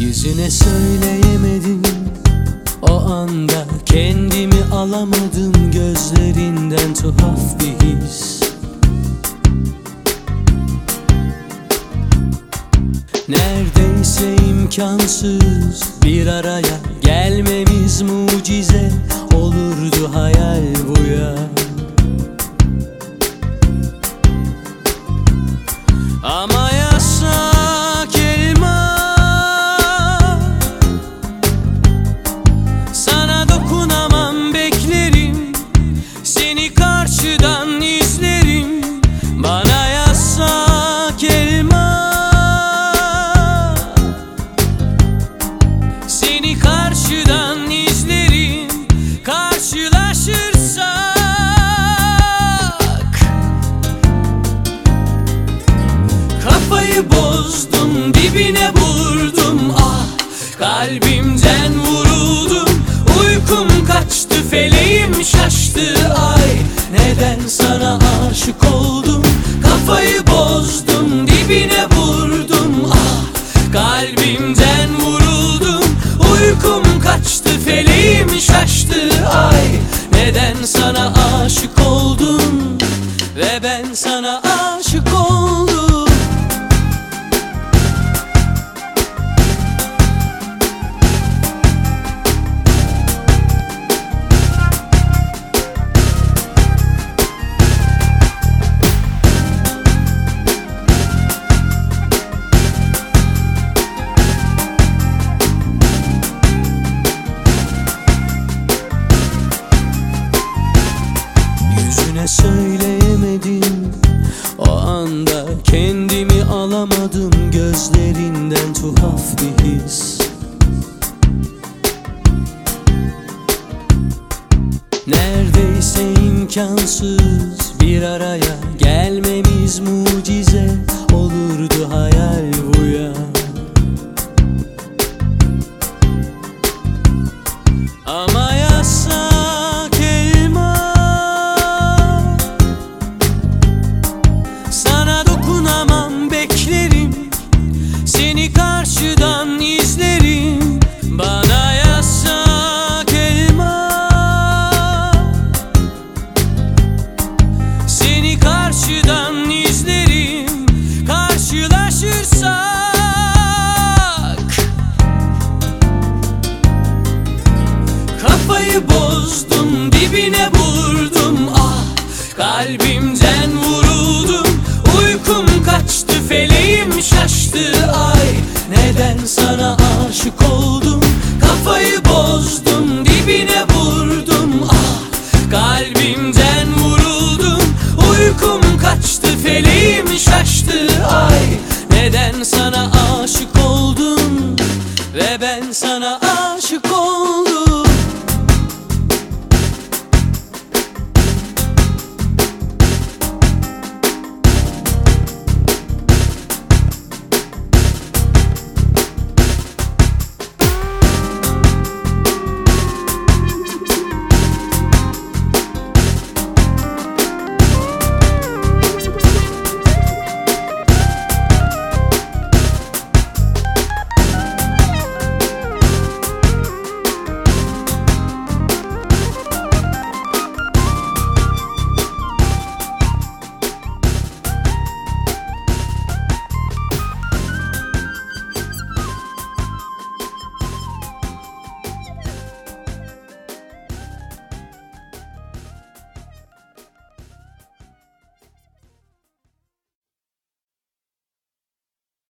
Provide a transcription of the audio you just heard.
Yüzüne söyleyemedim o anda Kendimi alamadım. Gözlerinden tuhaf bir his. Neredeyse imkansız bir araya Gelmemiz mucize olurdu hayal bu ya. Ama Kafayı bozdum dibine vurdum. Ah Kalbimden vuruldum Uykum kaçtı feleğim şaştı. Ay Neden sana aşık oldum? Kafayı bozdum dibine vurdum. Ah Kalbimden vuruldum Uykum kaçtı feleğim şaştı. Ay Neden sana aşık oldum? Ve ben sana aşık oldum Yüzüne söyleyemedim. O anda kendimi alamadım. Gözlerinden tuhaf bir his. Neredeyse imkansız bir araya dibine vurdum. Ah Kalbimden vuruldum Uykum kaçtı feleğim şaştı. Ay Neden sana aşık oldum